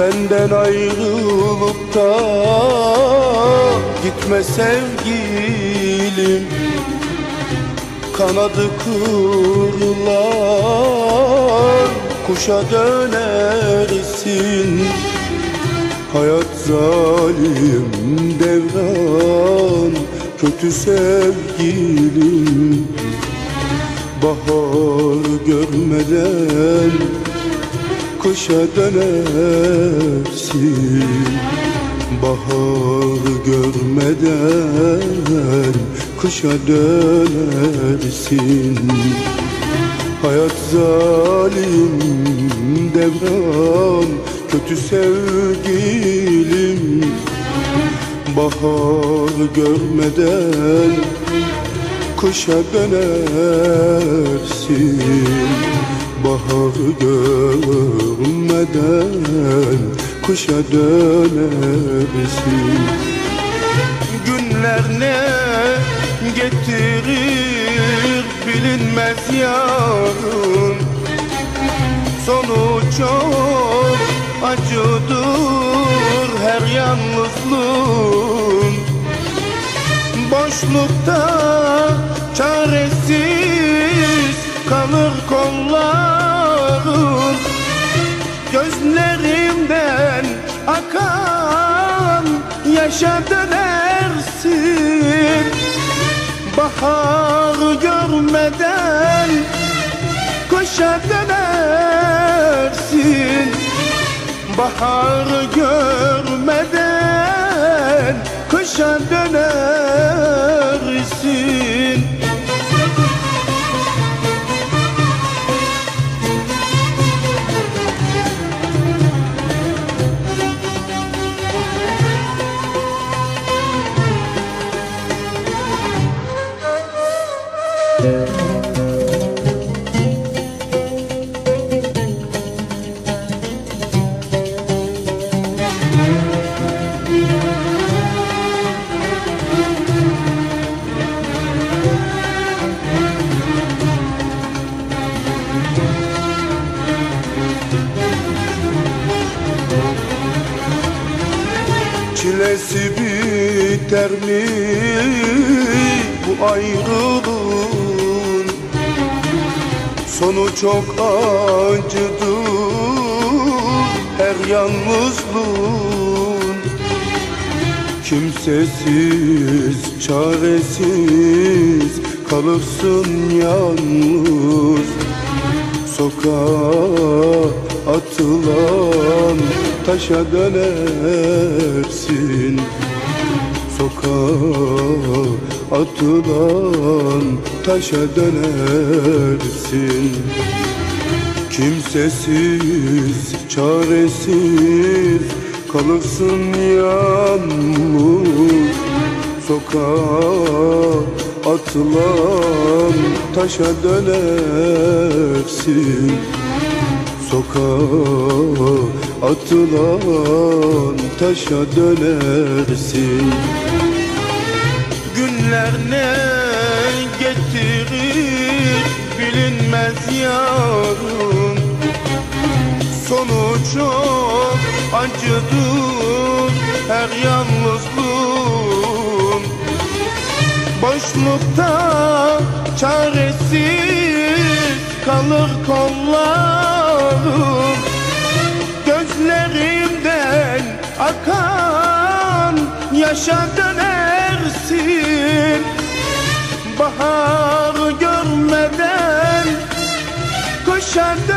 Benden ayrılıp da gitme sevgilim. Kanadı kırılan kuşa dönersin. Hayat zalim devran kötü sevgilim. Bahar görmeden kışa dönersin. Bahar görmeden kışa dönersin. Hayat zalim devran kötü sevgilim. Bahar görmeden kışa dönersin Bahar görmeden kışa dönersin Günler ne getirir bilinmez yarın. Sonu çok acıdır her yalnızlığın. Boşlukta çaresiz kalır kollarım. Gözlerimden akan yaşa dönersin Bahar görmeden kışa dönersin Bahar görmeden Çilesi biter mi bu ayrılığın Sonu çok acıdır her yalnızlığın. Kimsesiz, çaresiz kalırsın yalnız. Sokağa atılan taşa dönersin. Sokağa atılan taşa dönersin. Kimsesiz, çaresiz kalırsın yalnız. Sokağa atılan taşa dönersin. Sokağa atılan taşa dönersin Günler ne getirir bilinmez yarın Sonu çok acıdır her yalnızlığın Boşlukta çaresiz kalır kollarım. Gözlerimden akan yaşa dönersin kışa